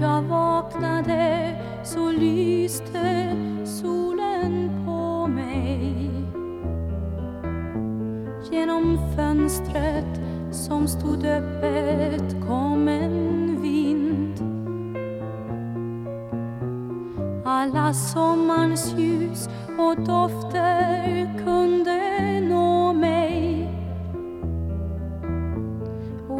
jag vaknade så lyste solen på mig. Genom fönstret som stod öppet kom en vind. Alla sommarns ljus och dofter kunde nå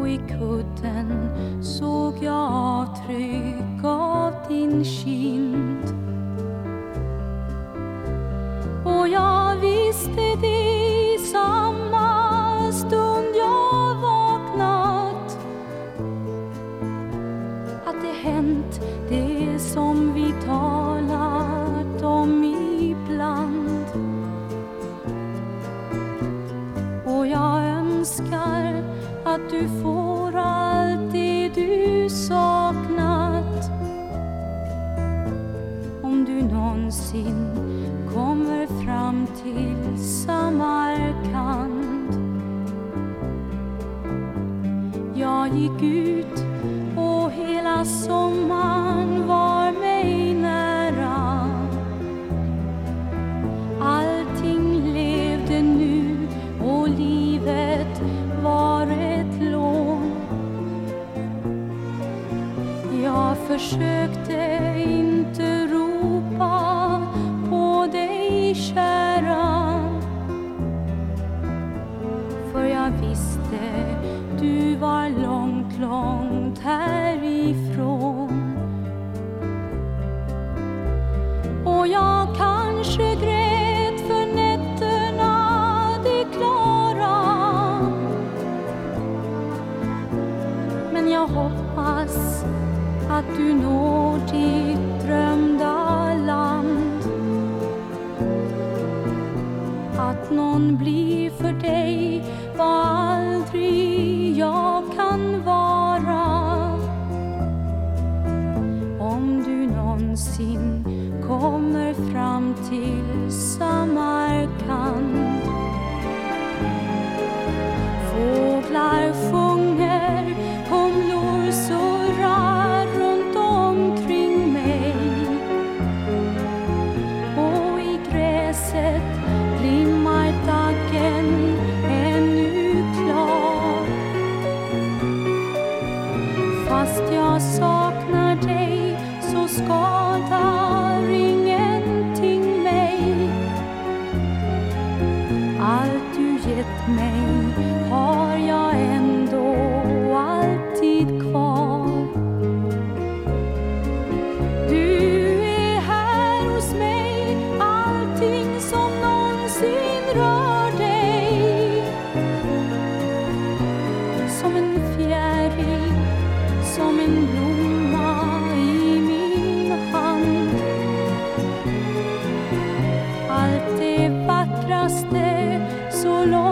i kudden såg jag avtryck av din kind. Och jag visste det i samma stund jag vaknat. Att det hänt det som vi talat om ibland. Och jag önskar att du får till Samarkand. Jag gick ut och hela sommaren var mig nära. Allting levde nu och livet var ett lån. Jag försökte inte ropa dig för jag visste du var långt, långt härifrån. Och jag kanske grät för nätterna de klara. Men jag hoppas att du når ditt någonsin kommer fram till Samarkand. Fåglar sjunger, humlor surrar runt omkring mig. Och i gräset glimmar dagen ännu klar. Fast jag sa allt det vackraste så långt